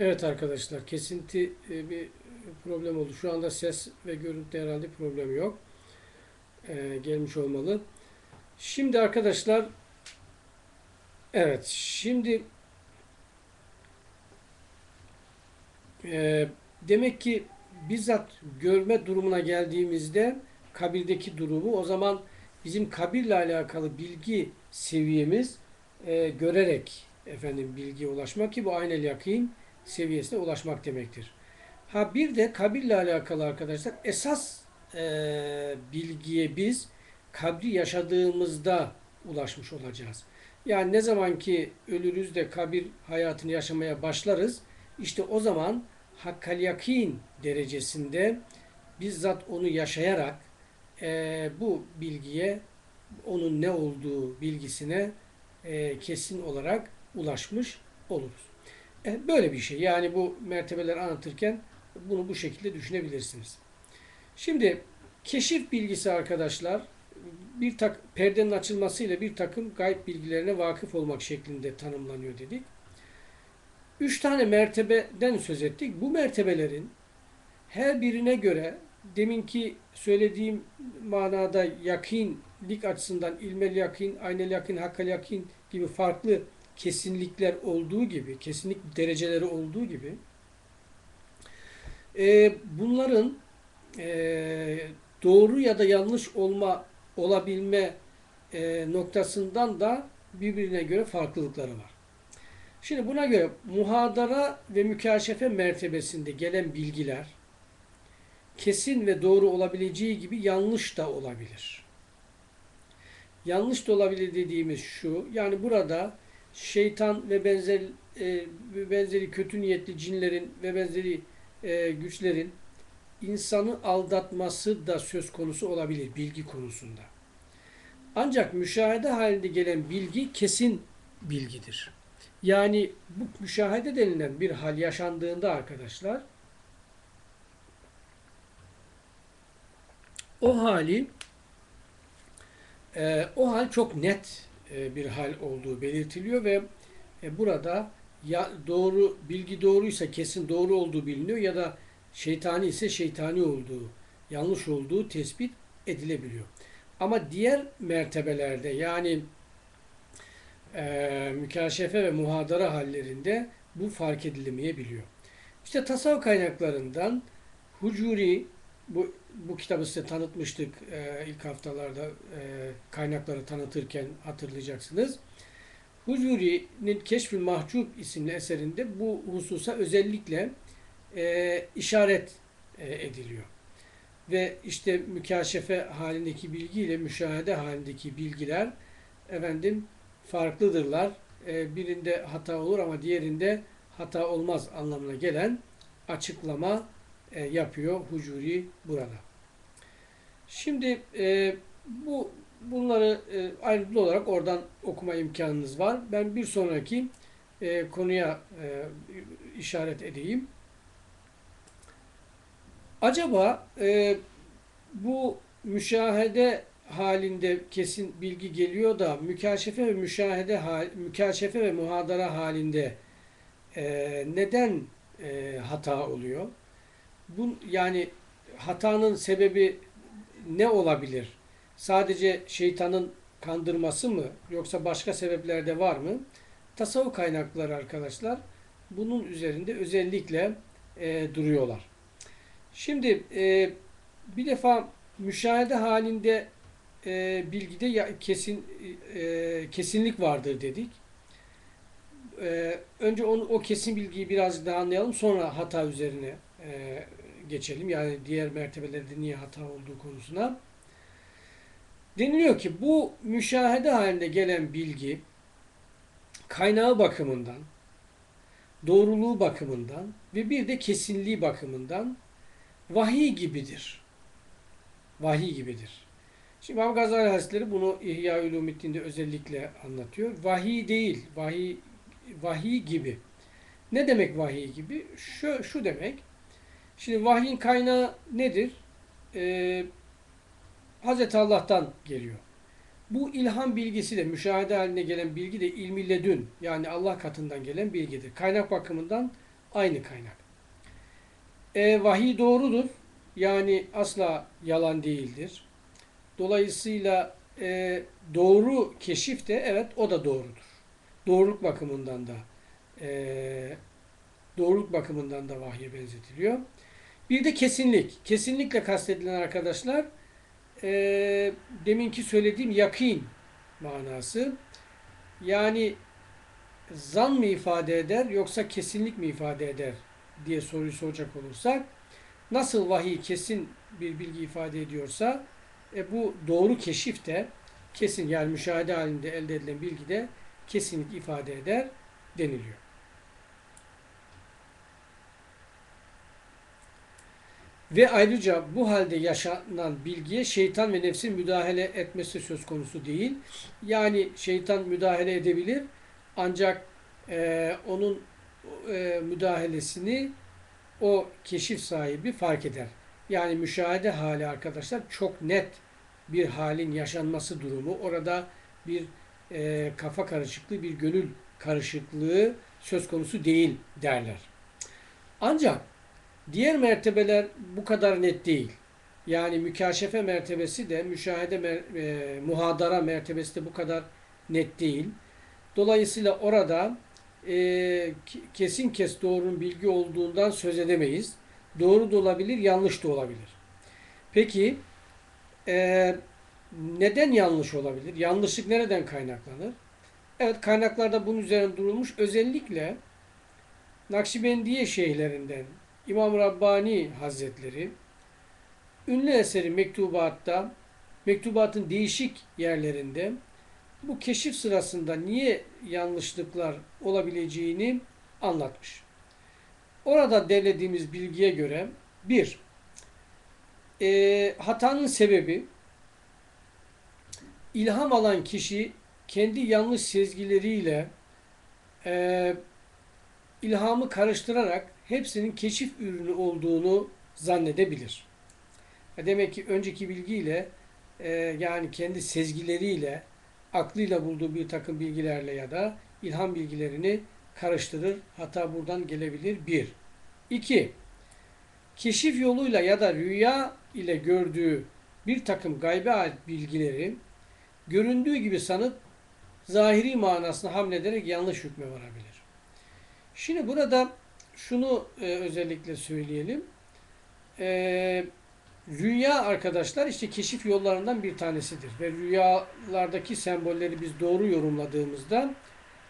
Evet arkadaşlar kesinti e, bir problem oldu. Şu anda ses ve görüntü herhalde problem yok. Ee, gelmiş olmalı. Şimdi arkadaşlar evet şimdi e, demek ki bizzat görme durumuna geldiğimizde kabirdeki durumu o zaman bizim kabirle alakalı bilgi seviyemiz e, görerek efendim bilgiye ulaşmak ki bu aynel yakin seviyesine ulaşmak demektir. Ha bir de kabirle alakalı arkadaşlar esas e, bilgiye biz kabri yaşadığımızda ulaşmış olacağız. Yani ne zaman ki ölürüz de kabir hayatını yaşamaya başlarız işte o zaman hakkal yakin derecesinde bizzat onu yaşayarak e, bu bilgiye onun ne olduğu bilgisine e, kesin olarak ulaşmış oluruz. E, böyle bir şey. Yani bu mertebeleri anlatırken bunu bu şekilde düşünebilirsiniz. Şimdi keşif bilgisi arkadaşlar bir tak perdenin açılmasıyla bir takım gayb bilgilerine vakıf olmak şeklinde tanımlanıyor dedik. Üç tane mertebeden söz ettik. Bu mertebelerin her birine göre deminki söylediğim manada yakinlik açısından ilmel yakin, aynel yakin, hakkal yakin gibi farklı kesinlikler olduğu gibi, kesinlik dereceleri olduğu gibi e, bunların e, doğru ya da yanlış olma olabilme e, noktasından da birbirine göre farklılıkları var. Şimdi buna göre muhadara ve mükaşefe mertebesinde gelen bilgiler kesin ve doğru olabileceği gibi yanlış da olabilir. Yanlış da olabilir dediğimiz şu, yani burada şeytan ve benzer e, benzeri kötü niyetli cinlerin ve benzeri e, güçlerin insanı aldatması da söz konusu olabilir bilgi konusunda. Ancak müşahede halinde gelen bilgi kesin bilgidir. Yani bu müşahede denilen bir hal yaşandığında arkadaşlar o hali e, o hal çok net bir hal olduğu belirtiliyor ve e, burada ya doğru bilgi doğruysa kesin doğru olduğu biliniyor ya da şeytani ise şeytani olduğu, yanlış olduğu tespit edilebiliyor. Ama diğer mertebelerde yani e, mükaşefe ve muhadara hallerinde bu fark edilemeyebiliyor. İşte tasavvuf kaynaklarından Hucuri bu, bu kitabı size tanıtmıştık e, ilk haftalarda e, kaynakları tanıtırken hatırlayacaksınız. Hucuri'nin Keşf-i Mahcup isimli eserinde bu hususa özellikle e, işaret e, ediliyor. Ve işte mükaşefe halindeki bilgiyle müşahede halindeki bilgiler efendim farklıdırlar. E, birinde hata olur ama diğerinde hata olmaz anlamına gelen açıklama e, yapıyor Hucuri burada. Şimdi e, bu bunları e, ayrıntılı olarak oradan okuma imkanınız var. Ben bir sonraki e, konuya e, işaret edeyim. Acaba e, bu müşahede halinde kesin bilgi geliyor da mükaşefe ve müşahede mükaşefe ve muhadara halinde e, neden e, hata oluyor? Bu yani hatanın sebebi ne olabilir? Sadece şeytanın kandırması mı yoksa başka sebepler de var mı? Tasavvuf kaynakları arkadaşlar bunun üzerinde özellikle e, duruyorlar. Şimdi e, bir defa müşahede halinde e, bilgide ya, kesin e, kesinlik vardır dedik. E, önce onu, o kesin bilgiyi birazcık daha anlayalım. Sonra hata üzerine e, geçelim. Yani diğer mertebelerde niye hata olduğu konusuna. Deniliyor ki bu müşahede halinde gelen bilgi kaynağı bakımından, doğruluğu bakımından ve bir de kesinliği bakımından vahiy gibidir. Vahiy gibidir. Şimdi İmam Gazali Hazretleri bunu İhya Ulumiddin'de özellikle anlatıyor. Vahiy değil, vahiy, vahiy gibi. Ne demek vahiy gibi? Şu, şu demek. Şimdi vahyin kaynağı nedir? Ee, Hazreti Allah'tan geliyor. Bu ilham bilgisi de müşahede haline gelen bilgi de ilmi ledün yani Allah katından gelen bilgidir. Kaynak bakımından aynı kaynak. E, vahiy doğrudur. Yani asla yalan değildir. Dolayısıyla e, doğru keşif de evet o da doğrudur. Doğruluk bakımından da e, doğruluk bakımından da vahye benzetiliyor. Bir de kesinlik. Kesinlikle kastedilen arkadaşlar e, deminki söylediğim yakin manası. Yani zan mı ifade eder yoksa kesinlik mi ifade eder diye soruyu soracak olursak nasıl vahiy kesin bir bilgi ifade ediyorsa e, bu doğru keşif de kesin yani müşahede halinde elde edilen bilgi de kesinlik ifade eder deniliyor. Ve ayrıca bu halde yaşanan bilgiye şeytan ve nefsin müdahale etmesi söz konusu değil. Yani şeytan müdahale edebilir ancak e, onun e, müdahalesini o keşif sahibi fark eder. Yani müşahede hali arkadaşlar çok net bir halin yaşanması durumu. Orada bir e, kafa karışıklığı, bir gönül karışıklığı söz konusu değil derler. Ancak diğer mertebeler bu kadar net değil. Yani mükaşefe mertebesi de, müşahede mer e, muhadara mertebesi de bu kadar net değil. Dolayısıyla orada e, kesin kes doğrunun bilgi olduğundan söz edemeyiz. Doğru da olabilir, yanlış da olabilir. Peki e, neden yanlış olabilir? Yanlışlık nereden kaynaklanır? Evet kaynaklarda bunun üzerine durulmuş. Özellikle Nakşibendiye şeyhlerinden İmam Rabbani Hazretleri ünlü eseri mektubatta mektubatın değişik yerlerinde bu keşif sırasında niye yanlışlıklar olabileceğini anlatmış. Orada derlediğimiz bilgiye göre bir, e, hatanın sebebi ilham alan kişi kendi yanlış sezgileriyle e, ilhamı karıştırarak hepsinin keşif ürünü olduğunu zannedebilir. Demek ki önceki bilgiyle e, yani kendi sezgileriyle aklıyla bulduğu bir takım bilgilerle ya da ilham bilgilerini karıştırır. Hata buradan gelebilir. Bir. İki. Keşif yoluyla ya da rüya ile gördüğü bir takım gaybe ait bilgileri göründüğü gibi sanıp zahiri manasına hamlederek yanlış hükme varabilir. Şimdi burada şunu e, özellikle söyleyelim. E, rüya arkadaşlar işte keşif yollarından bir tanesidir. Ve rüyalardaki sembolleri biz doğru yorumladığımızda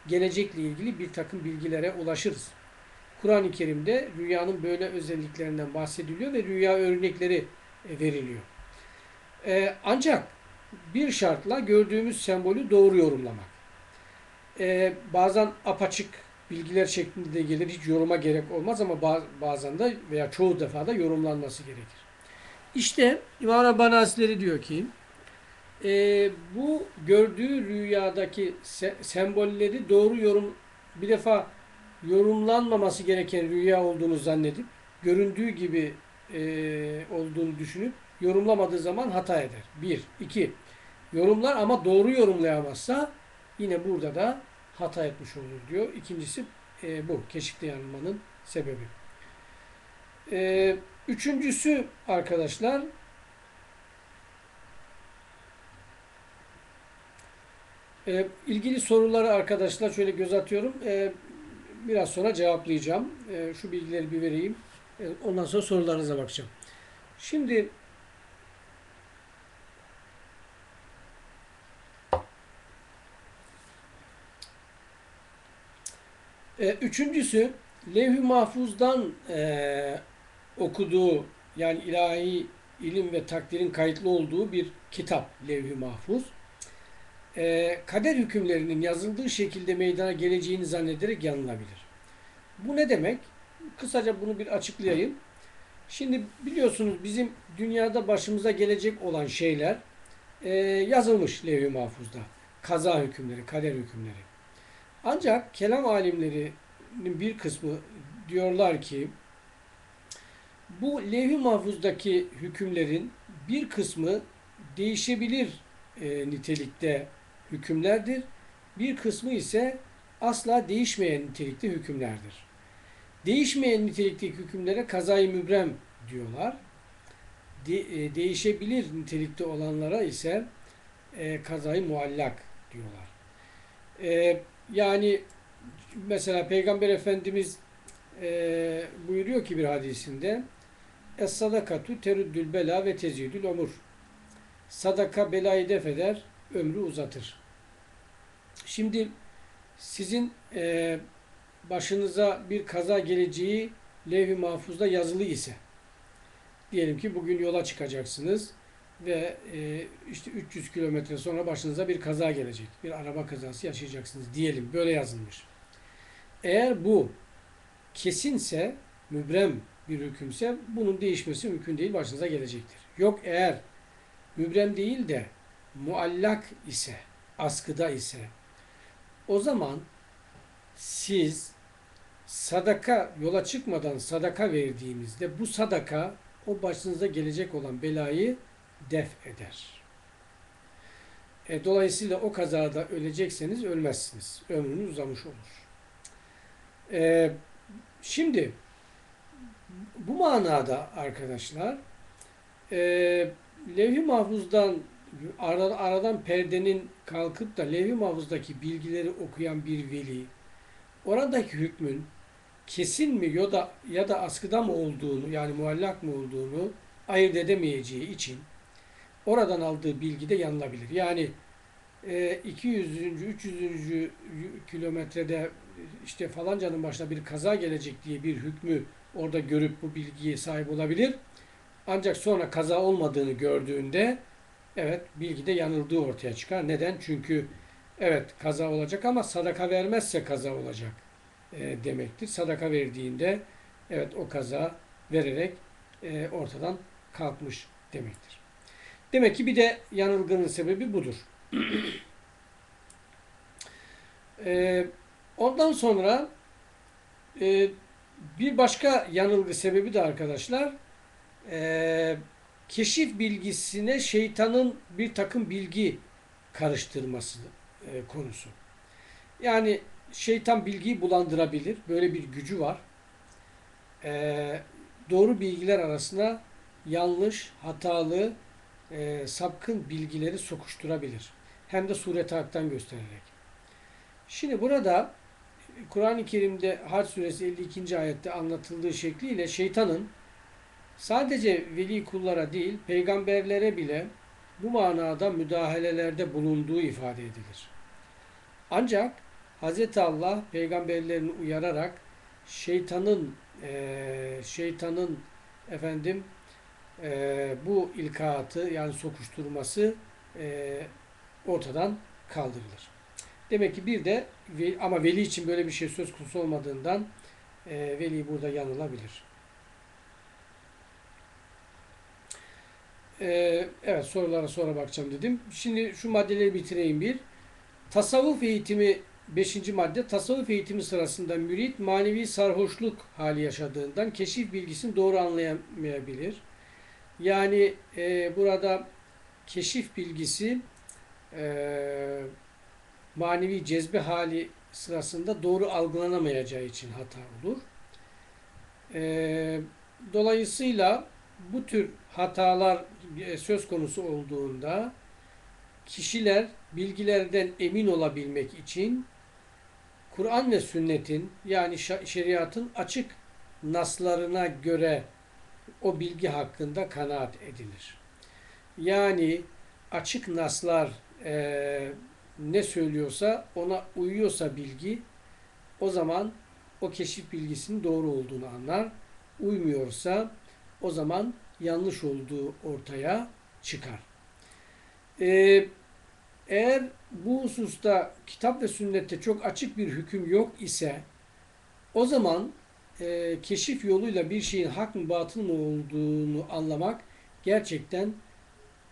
gelecekle ilgili bir takım bilgilere ulaşırız. Kur'an-ı Kerim'de rüyanın böyle özelliklerinden bahsediliyor ve rüya örnekleri e, veriliyor. E, ancak bir şartla gördüğümüz sembolü doğru yorumlamak. E, bazen apaçık bilgiler şeklinde de gelir. Hiç yoruma gerek olmaz ama bazen de veya çoğu defa da yorumlanması gerekir. İşte İmam Rabbani Hazretleri diyor ki e, bu gördüğü rüyadaki se sembolleri doğru yorum bir defa yorumlanmaması gereken rüya olduğunu zannedip göründüğü gibi e, olduğunu düşünüp yorumlamadığı zaman hata eder. Bir. iki Yorumlar ama doğru yorumlayamazsa yine burada da hata etmiş olur diyor. İkincisi e, bu. Keşifte yanılmanın sebebi. E, üçüncüsü arkadaşlar e, ilgili soruları arkadaşlar şöyle göz atıyorum. E, biraz sonra cevaplayacağım. E, şu bilgileri bir vereyim. E, ondan sonra sorularınıza bakacağım. Şimdi E, üçüncüsü levh-i mahfuzdan e, okuduğu yani ilahi ilim ve takdirin kayıtlı olduğu bir kitap levh-i mahfuz. E, kader hükümlerinin yazıldığı şekilde meydana geleceğini zannederek yanılabilir. Bu ne demek? Kısaca bunu bir açıklayayım. Şimdi biliyorsunuz bizim dünyada başımıza gelecek olan şeyler e, yazılmış levh-i mahfuzda. Kaza hükümleri, kader hükümleri. Ancak kelam alimlerinin bir kısmı diyorlar ki bu levh-i mahfuzdaki hükümlerin bir kısmı değişebilir e, nitelikte hükümlerdir. Bir kısmı ise asla değişmeyen nitelikte hükümlerdir. Değişmeyen nitelikteki hükümlere kazayı mübrem diyorlar. De- e, değişebilir nitelikte olanlara ise e, kazayı muallak diyorlar. E, yani mesela Peygamber Efendimiz e, buyuruyor ki bir hadisinde Es sadakatu teruddül bela ve tezidül omur. Sadaka belayı def eder, ömrü uzatır. Şimdi sizin e, başınıza bir kaza geleceği levh-i mahfuzda yazılı ise diyelim ki bugün yola çıkacaksınız ve e, işte 300 kilometre sonra başınıza bir kaza gelecek. Bir araba kazası yaşayacaksınız diyelim. Böyle yazılmış. Eğer bu kesinse, mübrem bir hükümse bunun değişmesi mümkün değil. Başınıza gelecektir. Yok eğer mübrem değil de muallak ise, askıda ise o zaman siz sadaka yola çıkmadan sadaka verdiğinizde bu sadaka o başınıza gelecek olan belayı def eder. E, dolayısıyla o kazada ölecekseniz ölmezsiniz. Ömrünüz uzamış olur. E, şimdi bu manada arkadaşlar e, levh-i mahfuzdan ara- aradan perdenin kalkıp da levh-i mahfuzdaki bilgileri okuyan bir veli oradaki hükmün kesin mi ya da ya da askıda mı olduğunu yani muallak mı olduğunu ayırt edemeyeceği için oradan aldığı bilgi de yanılabilir. Yani e, 200. 300. kilometrede işte falancanın başına bir kaza gelecek diye bir hükmü orada görüp bu bilgiye sahip olabilir. Ancak sonra kaza olmadığını gördüğünde evet bilgide yanıldığı ortaya çıkar. Neden? Çünkü evet kaza olacak ama sadaka vermezse kaza olacak e, demektir. Sadaka verdiğinde evet o kaza vererek e, ortadan kalkmış demektir. Demek ki bir de yanılgının sebebi budur. e, ondan sonra e, bir başka yanılgı sebebi de arkadaşlar e, keşif bilgisine şeytanın bir takım bilgi karıştırması e, konusu. Yani şeytan bilgiyi bulandırabilir. Böyle bir gücü var. E, doğru bilgiler arasına yanlış, hatalı, e, sapkın bilgileri sokuşturabilir. Hem de sureti haktan göstererek. Şimdi burada Kur'an-ı Kerim'de Hac suresi 52. ayette anlatıldığı şekliyle şeytanın sadece veli kullara değil peygamberlere bile bu manada müdahalelerde bulunduğu ifade edilir. Ancak Hz. Allah peygamberlerini uyararak şeytanın e, şeytanın efendim e, bu ilkaatı yani sokuşturması e, ortadan kaldırılır. Demek ki bir de ama veli için böyle bir şey söz konusu olmadığından e, veli burada yanılabilir. E, evet sorulara sonra bakacağım dedim. Şimdi şu maddeleri bitireyim bir. Tasavvuf eğitimi 5. madde tasavvuf eğitimi sırasında mürit manevi sarhoşluk hali yaşadığından keşif bilgisini doğru anlayamayabilir. Yani e, burada keşif bilgisi e, manevi cezbe hali sırasında doğru algılanamayacağı için hata olur. E, dolayısıyla bu tür hatalar söz konusu olduğunda kişiler bilgilerden emin olabilmek için Kur'an ve sünnetin yani şeriatın açık naslarına göre o bilgi hakkında kanaat edilir. Yani açık naslar e, ne söylüyorsa ona uyuyorsa bilgi o zaman o keşif bilgisinin doğru olduğunu anlar. Uymuyorsa o zaman yanlış olduğu ortaya çıkar. Ee, eğer bu hususta kitap ve sünnette çok açık bir hüküm yok ise o zaman e, keşif yoluyla bir şeyin hak mı batıl mı olduğunu anlamak gerçekten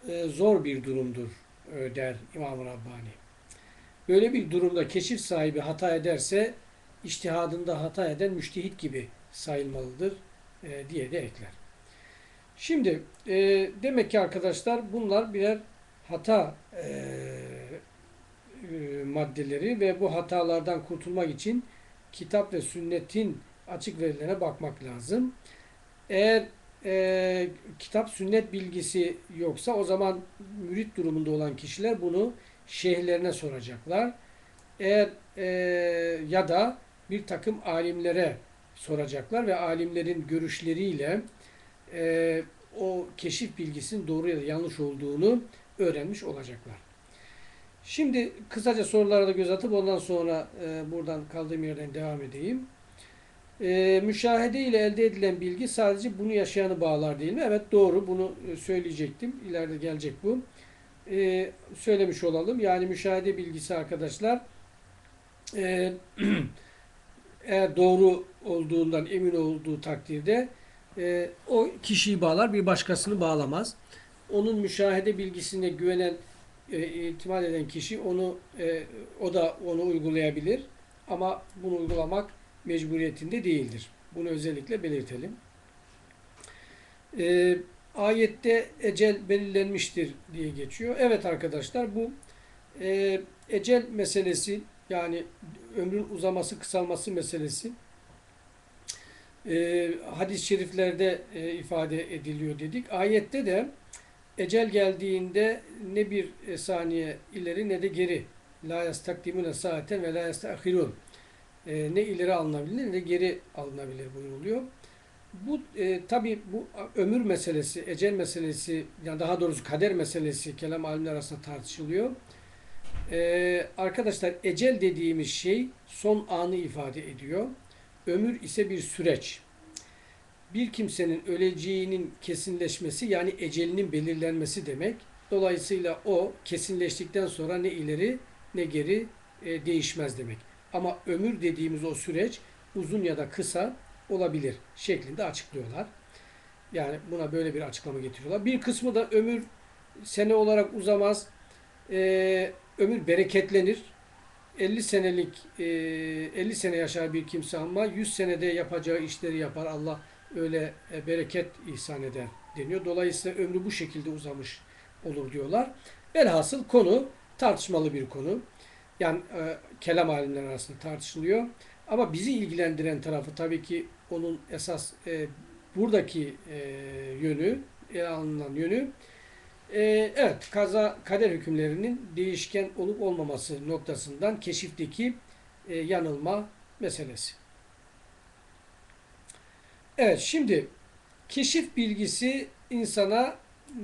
e, zor bir durumdur e, der İmam-ı Rabbani. Böyle bir durumda keşif sahibi hata ederse iştihadında hata eden müştehit gibi sayılmalıdır diye de ekler. Şimdi demek ki arkadaşlar bunlar birer hata maddeleri ve bu hatalardan kurtulmak için kitap ve sünnetin açık verilere bakmak lazım. Eğer e, kitap sünnet bilgisi yoksa o zaman mürit durumunda olan kişiler bunu şeyhlerine soracaklar. Eğer e, ya da bir takım alimlere soracaklar ve alimlerin görüşleriyle e, o keşif bilgisinin doğru ya da yanlış olduğunu öğrenmiş olacaklar. Şimdi kısaca sorulara da göz atıp ondan sonra e, buradan kaldığım yerden devam edeyim. E, müşahede ile elde edilen bilgi sadece bunu yaşayanı bağlar değil mi? Evet doğru bunu e, söyleyecektim. İleride gelecek bu. E, söylemiş olalım. Yani müşahede bilgisi arkadaşlar e, eğer doğru olduğundan emin olduğu takdirde e, o kişiyi bağlar bir başkasını bağlamaz. Onun müşahede bilgisine güvenen e, itimat eden kişi onu e, o da onu uygulayabilir ama bunu uygulamak mecburiyetinde değildir. Bunu özellikle belirtelim. E, ayette ecel belirlenmiştir diye geçiyor. Evet arkadaşlar bu e, ecel meselesi yani ömrün uzaması kısalması meselesi e, hadis-i şeriflerde e, ifade ediliyor dedik. Ayette de ecel geldiğinde ne bir saniye ileri ne de geri la yastakdimune saaten ve la yastahirun e, ne ileri alınabilir ne de geri alınabilir buyuruluyor. Bu e, tabi bu ömür meselesi, ecel meselesi, yani daha doğrusu kader meselesi kelam alimler arasında tartışılıyor. E, arkadaşlar ecel dediğimiz şey son anı ifade ediyor. Ömür ise bir süreç. Bir kimsenin öleceğinin kesinleşmesi yani ecelinin belirlenmesi demek. Dolayısıyla o kesinleştikten sonra ne ileri ne geri e, değişmez demek. Ama ömür dediğimiz o süreç uzun ya da kısa olabilir şeklinde açıklıyorlar. Yani buna böyle bir açıklama getiriyorlar. Bir kısmı da ömür sene olarak uzamaz. E, ömür bereketlenir. 50 senelik e, 50 sene yaşar bir kimse ama 100 senede yapacağı işleri yapar. Allah öyle e, bereket ihsan eder deniyor. Dolayısıyla ömrü bu şekilde uzamış olur diyorlar. Velhasıl konu tartışmalı bir konu. Yani e, kelam alimler arasında tartışılıyor. Ama bizi ilgilendiren tarafı tabii ki onun esas e, buradaki e, yönü, ele alınan yönü e, evet kaza kader hükümlerinin değişken olup olmaması noktasından keşifteki e, yanılma meselesi. Evet şimdi keşif bilgisi insana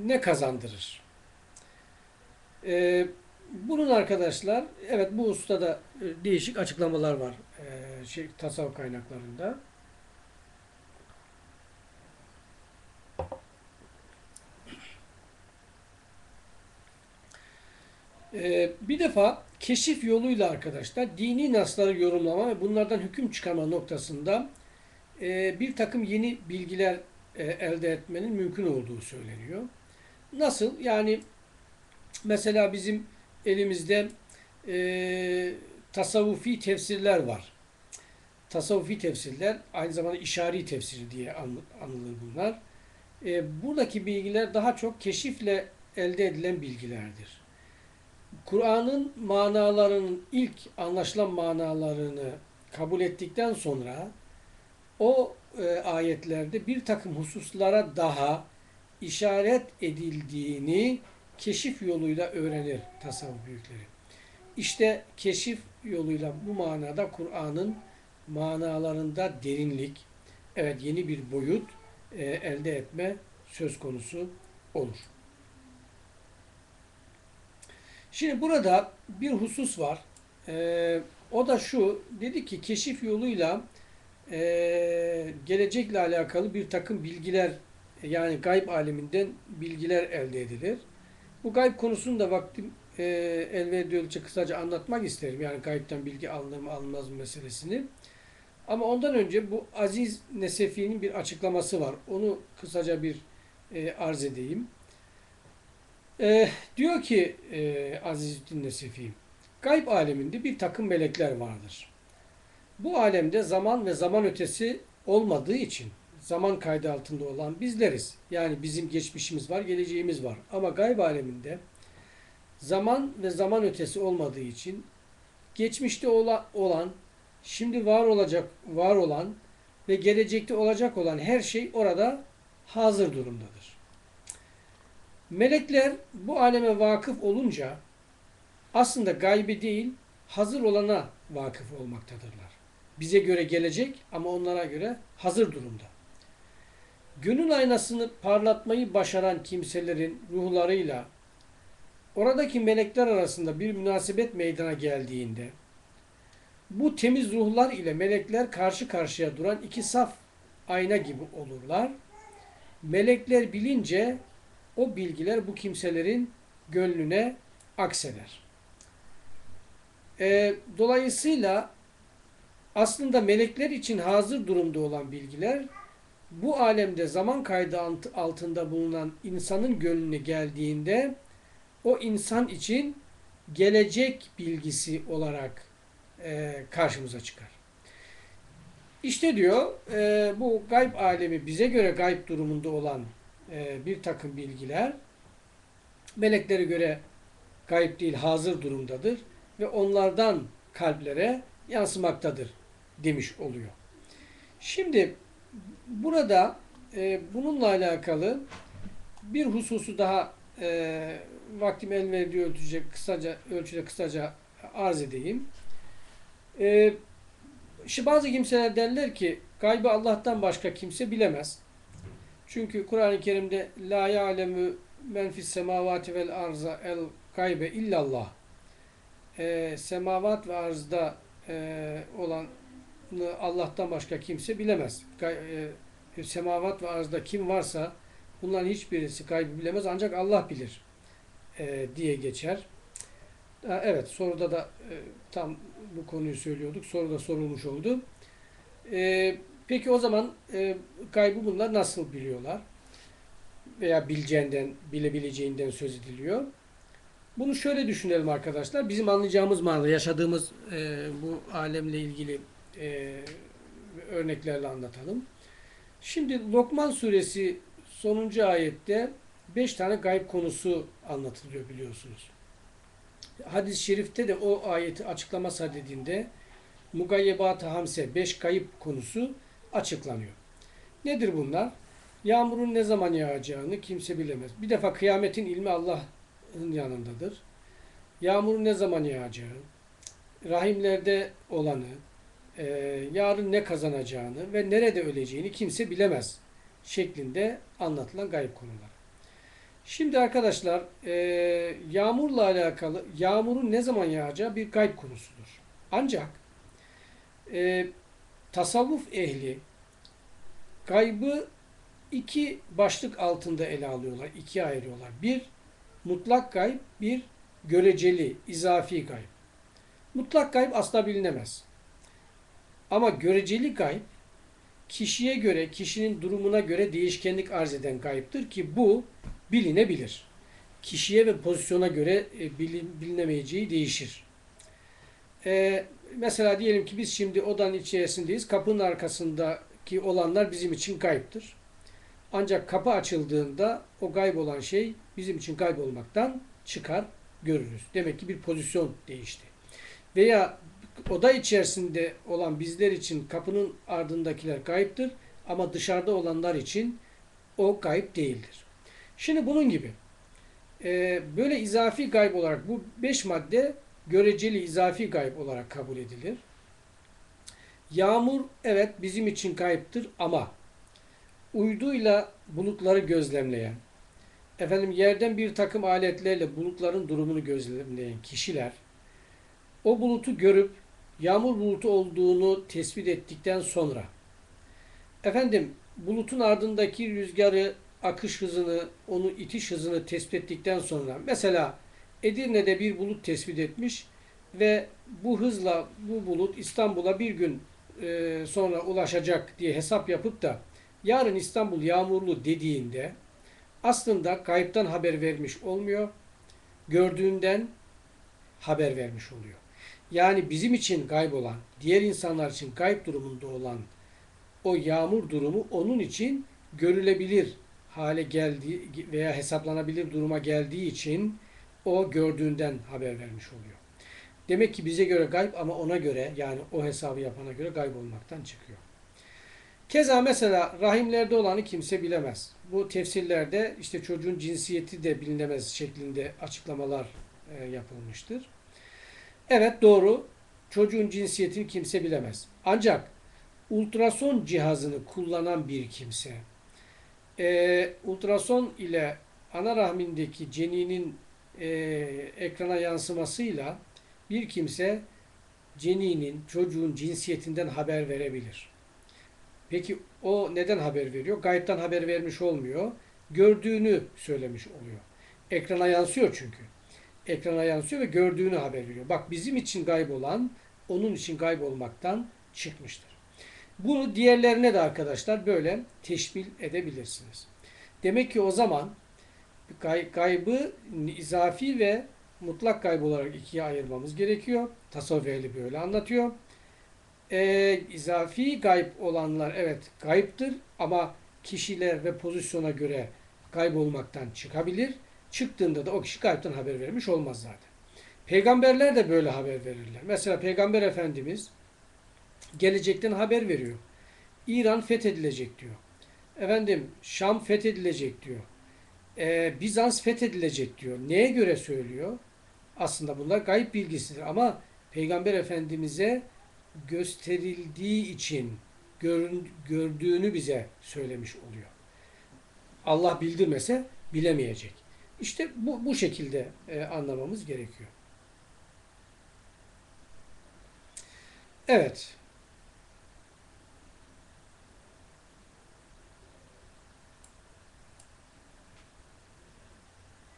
ne kazandırır? Ee, bunun arkadaşlar evet bu ustada e, değişik açıklamalar var e, şey, tasavvuf kaynaklarında. Ee, bir defa keşif yoluyla arkadaşlar dini nasları yorumlama ve bunlardan hüküm çıkarma noktasında e, bir takım yeni bilgiler e, elde etmenin mümkün olduğu söyleniyor. Nasıl? Yani mesela bizim elimizde e, tasavvufi tefsirler var. Tasavvufi tefsirler aynı zamanda işari tefsiri diye anılır bunlar. E, buradaki bilgiler daha çok keşifle elde edilen bilgilerdir. Kur'an'ın manalarının ilk anlaşılan manalarını kabul ettikten sonra o e, ayetlerde bir takım hususlara daha işaret edildiğini keşif yoluyla öğrenir tasavvuf büyükleri. İşte keşif yoluyla bu manada Kur'an'ın manalarında derinlik, evet yeni bir boyut e, elde etme söz konusu olur. Şimdi burada bir husus var. E, o da şu, dedi ki keşif yoluyla e, gelecekle alakalı bir takım bilgiler yani gayb aleminden bilgiler elde edilir. Bu gayb konusunu da vaktim e, el verdiği kısaca anlatmak isterim. Yani gaybden bilgi alınır mı alınmaz mı meselesini. Ama ondan önce bu Aziz Nesefi'nin bir açıklaması var. Onu kısaca bir e, arz edeyim. E, diyor ki e, Azizüddin Nesefi, gayb aleminde bir takım melekler vardır. Bu alemde zaman ve zaman ötesi olmadığı için zaman kaydı altında olan bizleriz. Yani bizim geçmişimiz var, geleceğimiz var. Ama gayb aleminde zaman ve zaman ötesi olmadığı için geçmişte olan, şimdi var olacak, var olan ve gelecekte olacak olan her şey orada hazır durumdadır. Melekler bu aleme vakıf olunca aslında gaybi değil, hazır olana vakıf olmaktadırlar. Bize göre gelecek ama onlara göre hazır durumda. Gönül aynasını parlatmayı başaran kimselerin ruhlarıyla oradaki melekler arasında bir münasebet meydana geldiğinde bu temiz ruhlar ile melekler karşı karşıya duran iki saf ayna gibi olurlar. Melekler bilince o bilgiler bu kimselerin gönlüne akseder. E, dolayısıyla aslında melekler için hazır durumda olan bilgiler bu alemde zaman kaydı altında bulunan insanın gönlüne geldiğinde o insan için gelecek bilgisi olarak e, karşımıza çıkar. İşte diyor e, bu gayb alemi bize göre gayb durumunda olan e, bir takım bilgiler meleklere göre gayb değil hazır durumdadır ve onlardan kalplere yansımaktadır demiş oluyor. Şimdi burada e, bununla alakalı bir hususu daha e, vaktim el verdiği ölçüde kısaca, ölçüde kısaca arz edeyim. E, işte bazı kimseler derler ki gaybı Allah'tan başka kimse bilemez. Çünkü Kur'an-ı Kerim'de la ya'lemu men fis semavati vel arza el gaybe illallah e, semavat ve arzda e, olan Allah'tan başka kimse bilemez. E, semavat ve arzda kim varsa bunların hiçbirisi kaybı bilemez ancak Allah bilir e, diye geçer. Evet soruda da e, tam bu konuyu söylüyorduk. Soruda sorulmuş oldu. E, peki o zaman e, kaybı bunlar nasıl biliyorlar? Veya bileceğinden, bilebileceğinden söz ediliyor. Bunu şöyle düşünelim arkadaşlar. Bizim anlayacağımız manada yaşadığımız e, bu alemle ilgili e, örneklerle anlatalım. Şimdi Lokman suresi sonuncu ayette beş tane gayb konusu anlatılıyor biliyorsunuz. Hadis-i şerifte de o ayeti açıklama sadedinde mugayyebat-ı hamse, beş kayıp konusu açıklanıyor. Nedir bunlar? Yağmurun ne zaman yağacağını kimse bilemez. Bir defa kıyametin ilmi Allah'ın yanındadır. Yağmurun ne zaman yağacağı, rahimlerde olanı, e, yarın ne kazanacağını ve nerede öleceğini kimse bilemez şeklinde anlatılan gayb konular. Şimdi arkadaşlar e, yağmurla alakalı yağmurun ne zaman yağacağı bir gayb konusudur. Ancak e, tasavvuf ehli gaybı iki başlık altında ele alıyorlar, ikiye ayırıyorlar. Bir mutlak gayb, bir göreceli, izafi gayb. Mutlak gayb asla bilinemez. Ama göreceli gayb kişiye göre, kişinin durumuna göre değişkenlik arz eden gayiptir ki bu bilinebilir. Kişiye ve pozisyona göre e, bilinemeyeceği değişir. E, mesela diyelim ki biz şimdi odanın içerisindeyiz. Kapının arkasındaki olanlar bizim için kayıptır. Ancak kapı açıldığında o gayb olan şey bizim için kaybolmaktan çıkar, görürüz. Demek ki bir pozisyon değişti. Veya oda içerisinde olan bizler için kapının ardındakiler kayıptır ama dışarıda olanlar için o kayıp değildir. Şimdi bunun gibi e, böyle izafi gayb olarak bu beş madde göreceli izafi gayb olarak kabul edilir. Yağmur evet bizim için kayıptır ama uyduyla bulutları gözlemleyen, efendim yerden bir takım aletlerle bulutların durumunu gözlemleyen kişiler o bulutu görüp yağmur bulutu olduğunu tespit ettikten sonra efendim bulutun ardındaki rüzgarı akış hızını, onu itiş hızını tespit ettikten sonra mesela Edirne'de bir bulut tespit etmiş ve bu hızla bu bulut İstanbul'a bir gün e, sonra ulaşacak diye hesap yapıp da yarın İstanbul yağmurlu dediğinde aslında kayıptan haber vermiş olmuyor. Gördüğünden haber vermiş oluyor. Yani bizim için kaybolan, diğer insanlar için kayıp durumunda olan o yağmur durumu onun için görülebilir hale geldiği veya hesaplanabilir duruma geldiği için o gördüğünden haber vermiş oluyor. Demek ki bize göre gayb ama ona göre yani o hesabı yapana göre gayb olmaktan çıkıyor. Keza mesela rahimlerde olanı kimse bilemez. Bu tefsirlerde işte çocuğun cinsiyeti de bilinemez şeklinde açıklamalar e, yapılmıştır. Evet doğru. Çocuğun cinsiyetini kimse bilemez. Ancak ultrason cihazını kullanan bir kimse e, ultrason ile ana rahmindeki ceninin e, ekrana yansımasıyla bir kimse ceninin, çocuğun cinsiyetinden haber verebilir. Peki o neden haber veriyor? Gayipten haber vermiş olmuyor. Gördüğünü söylemiş oluyor. Ekrana yansıyor çünkü. Ekrana yansıyor ve gördüğünü haber veriyor. Bak bizim için gayb olan onun için gayb olmaktan çıkmıştır. Bunu diğerlerine de arkadaşlar böyle teşbil edebilirsiniz. Demek ki o zaman gay gaybı izafi ve mutlak gayb olarak ikiye ayırmamız gerekiyor. Tasavvuf ehli böyle anlatıyor. Ee, izafi gayb olanlar evet gayiptir ama kişiler ve pozisyona göre gayb olmaktan çıkabilir. Çıktığında da o kişi gaybtan haber vermiş olmaz zaten. Peygamberler de böyle haber verirler. Mesela Peygamber Efendimiz gelecekten haber veriyor. İran fethedilecek diyor. Efendim Şam fethedilecek diyor. Ee, Bizans fethedilecek diyor. Neye göre söylüyor? Aslında bunlar gayb bilgisidir ama Peygamber Efendimiz'e gösterildiği için gördüğünü bize söylemiş oluyor. Allah bildirmese bilemeyecek. İşte bu, bu şekilde e, anlamamız gerekiyor. Evet.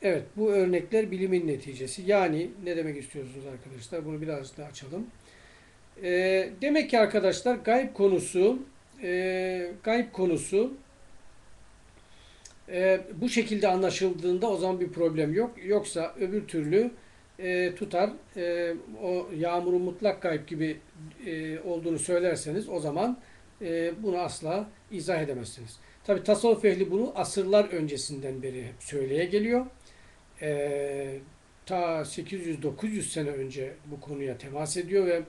Evet, bu örnekler bilimin neticesi. Yani ne demek istiyorsunuz arkadaşlar? Bunu biraz daha açalım. E, demek ki arkadaşlar gayb konusu e, gayb konusu e, bu şekilde anlaşıldığında o zaman bir problem yok. Yoksa öbür türlü e, tutar e, o yağmurun mutlak gayb gibi e, olduğunu söylerseniz o zaman e, bunu asla izah edemezsiniz. Tabi tasavvuf ehli bunu asırlar öncesinden beri söyleye geliyor. E, ta 800-900 sene önce bu konuya temas ediyor ve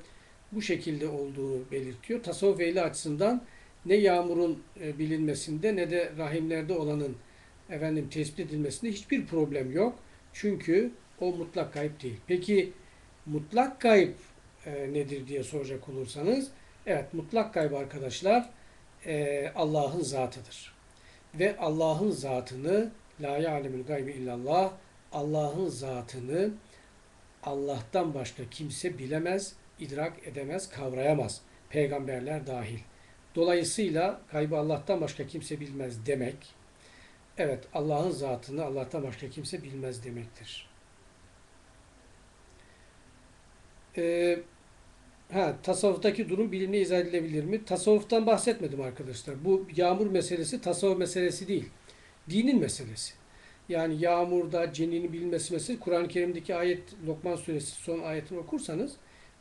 bu şekilde olduğunu belirtiyor. Tasavvuf ehli açısından ne yağmurun e, bilinmesinde ne de rahimlerde olanın efendim tespit edilmesinde hiçbir problem yok. Çünkü o mutlak kayıp değil. Peki mutlak kayıp e, nedir diye soracak olursanız evet mutlak kayıp arkadaşlar e, Allah'ın zatıdır. Ve Allah'ın zatını la ya'lemül gaybi illallah Allah'ın zatını Allah'tan başka kimse bilemez, idrak edemez, kavrayamaz. Peygamberler dahil. Dolayısıyla kaybı Allah'tan başka kimse bilmez demek, evet Allah'ın zatını Allah'tan başka kimse bilmez demektir. Ee, ha, tasavvuftaki durum bilimle izah edilebilir mi? Tasavvuftan bahsetmedim arkadaşlar. Bu yağmur meselesi tasavvuf meselesi değil. Dinin meselesi. Yani yağmurda ceninin bilinmesi meselesi Kur'an-ı Kerim'deki ayet Lokman suresi son ayetini okursanız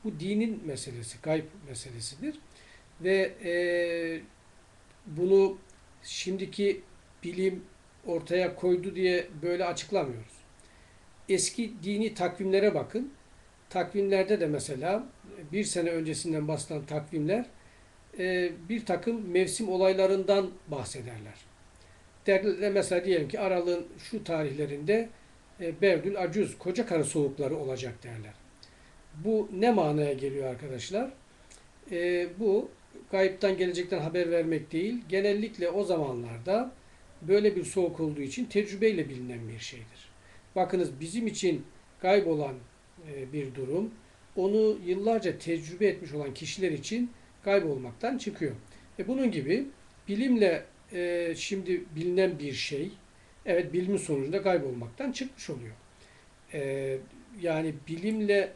bu dinin meselesi, gayb meselesidir. Ve e, bunu şimdiki bilim ortaya koydu diye böyle açıklamıyoruz. Eski dini takvimlere bakın. Takvimlerde de mesela bir sene öncesinden basılan takvimler e, bir takım mevsim olaylarından bahsederler. Derler, mesela diyelim ki aralığın şu tarihlerinde e, Bevdül Acuz, koca karı soğukları olacak derler. Bu ne manaya geliyor arkadaşlar? E, bu gayipten gelecekten haber vermek değil, genellikle o zamanlarda böyle bir soğuk olduğu için tecrübeyle bilinen bir şeydir. Bakınız bizim için gayb olan e, bir durum, onu yıllarca tecrübe etmiş olan kişiler için olmaktan çıkıyor. E bunun gibi bilimle e, şimdi bilinen bir şey, evet bilimin sonucunda olmaktan çıkmış oluyor. E, yani bilimle